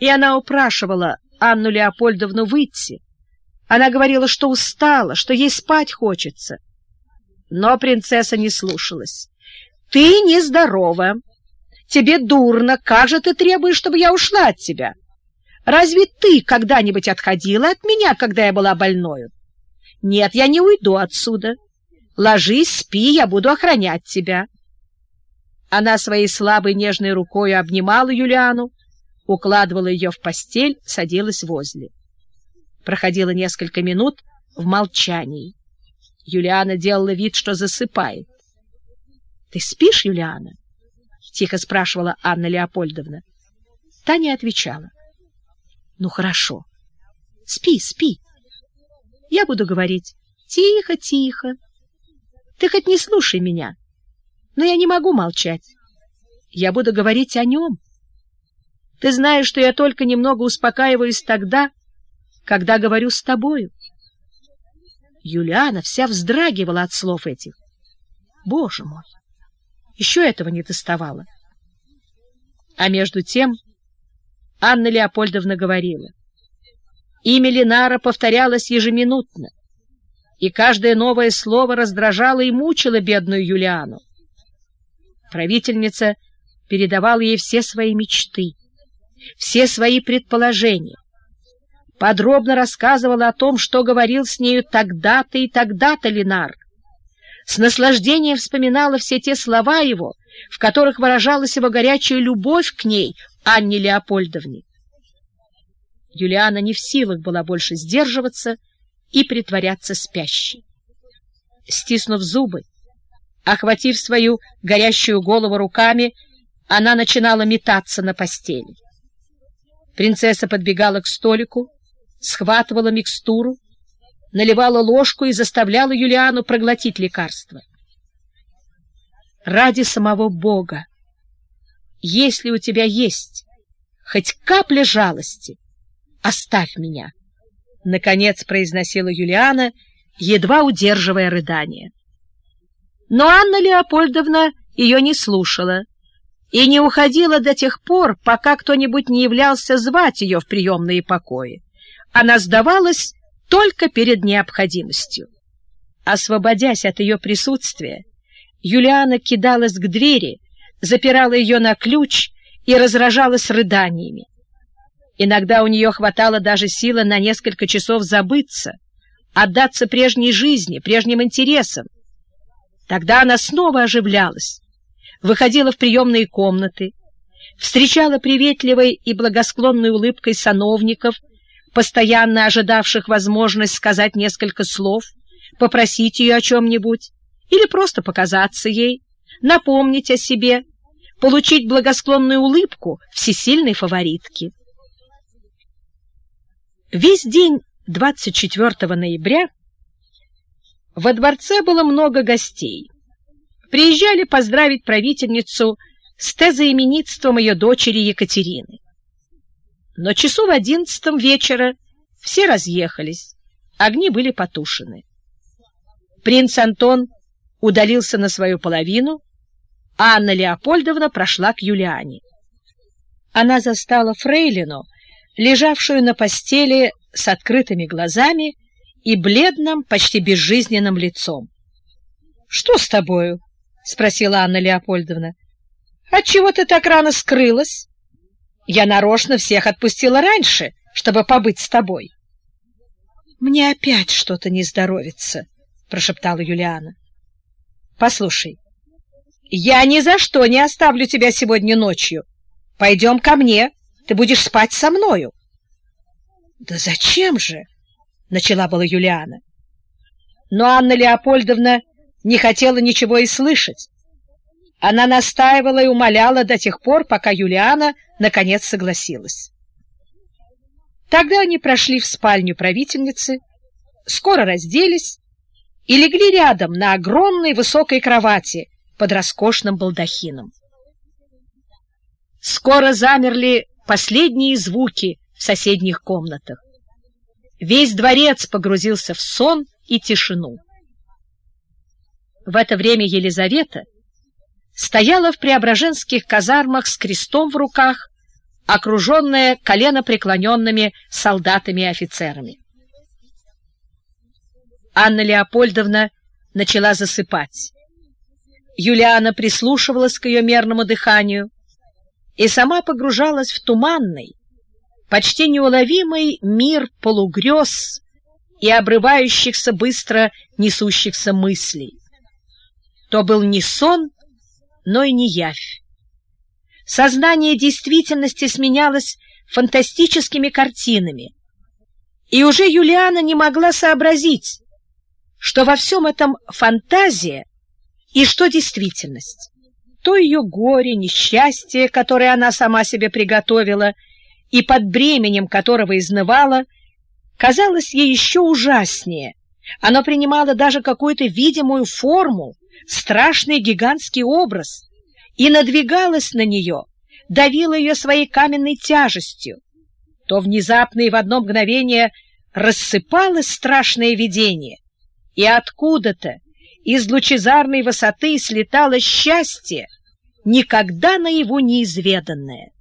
и она упрашивала Анну Леопольдовну выйти. Она говорила, что устала, что ей спать хочется. Но принцесса не слушалась. «Ты нездорова. Тебе дурно. Как же ты требуешь, чтобы я ушла от тебя? Разве ты когда-нибудь отходила от меня, когда я была больною? Нет, я не уйду отсюда. Ложись, спи, я буду охранять тебя». Она своей слабой нежной рукой обнимала Юлиану, укладывала ее в постель, садилась возле. Проходило несколько минут в молчании. Юлиана делала вид, что засыпает. — Ты спишь, Юлиана? — тихо спрашивала Анна Леопольдовна. Таня отвечала. — Ну, хорошо. Спи, спи. Я буду говорить тихо, тихо. Ты хоть не слушай меня, но я не могу молчать. Я буду говорить о нем. Ты знаешь, что я только немного успокаиваюсь тогда, когда говорю с тобою. Юлиана вся вздрагивала от слов этих. Боже мой! Еще этого не доставало. А между тем Анна Леопольдовна говорила. Имя Ленара повторялось ежеминутно, и каждое новое слово раздражало и мучило бедную Юлиану. Правительница передавала ей все свои мечты, все свои предположения, подробно рассказывала о том, что говорил с нею тогда-то и тогда-то Ленар. С наслаждением вспоминала все те слова его, в которых выражалась его горячая любовь к ней, Анне Леопольдовне. Юлиана не в силах была больше сдерживаться и притворяться спящей. Стиснув зубы, охватив свою горящую голову руками, она начинала метаться на постели. Принцесса подбегала к столику, схватывала микстуру, наливала ложку и заставляла Юлиану проглотить лекарство. Ради самого Бога, если у тебя есть хоть капля жалости, оставь меня, — наконец произносила Юлиана, едва удерживая рыдание. Но Анна Леопольдовна ее не слушала и не уходила до тех пор, пока кто-нибудь не являлся звать ее в приемные покои она сдавалась только перед необходимостью. Освободясь от ее присутствия, Юлиана кидалась к двери, запирала ее на ключ и разражалась рыданиями. Иногда у нее хватало даже силы на несколько часов забыться, отдаться прежней жизни, прежним интересам. Тогда она снова оживлялась, выходила в приемные комнаты, встречала приветливой и благосклонной улыбкой сановников, постоянно ожидавших возможность сказать несколько слов, попросить ее о чем-нибудь или просто показаться ей, напомнить о себе, получить благосклонную улыбку всесильной фаворитки. Весь день 24 ноября во дворце было много гостей. Приезжали поздравить правительницу с тезоименитством ее дочери Екатерины. Но часу в одиннадцатом вечера все разъехались, огни были потушены. Принц Антон удалился на свою половину, а Анна Леопольдовна прошла к Юлиане. Она застала фрейлину, лежавшую на постели с открытыми глазами и бледным, почти безжизненным лицом. — Что с тобою? — спросила Анна Леопольдовна. — Отчего ты так рано скрылась? Я нарочно всех отпустила раньше, чтобы побыть с тобой. — Мне опять что-то не здоровится, — прошептала Юлиана. — Послушай, я ни за что не оставлю тебя сегодня ночью. Пойдем ко мне, ты будешь спать со мною. — Да зачем же? — начала была Юлиана. Но Анна Леопольдовна не хотела ничего и слышать. Она настаивала и умоляла до тех пор, пока Юлиана наконец согласилась. Тогда они прошли в спальню правительницы, скоро разделись и легли рядом на огромной высокой кровати под роскошным балдахином. Скоро замерли последние звуки в соседних комнатах. Весь дворец погрузился в сон и тишину. В это время Елизавета стояла в преображенских казармах с крестом в руках, окруженная коленопреклоненными солдатами и офицерами. Анна Леопольдовна начала засыпать. Юлиана прислушивалась к ее мерному дыханию и сама погружалась в туманный, почти неуловимый мир полугрез и обрывающихся быстро несущихся мыслей. То был не сон, но и не явь. Сознание действительности сменялось фантастическими картинами, и уже Юлиана не могла сообразить, что во всем этом фантазия и что действительность. То ее горе, несчастье, которое она сама себе приготовила, и под бременем которого изнывала, казалось ей еще ужаснее. Оно принимало даже какую-то видимую форму, страшный гигантский образ, и надвигалось на нее, давило ее своей каменной тяжестью. То внезапно и в одно мгновение рассыпалось страшное видение, и откуда-то из лучезарной высоты слетало счастье, никогда наяву неизведанное.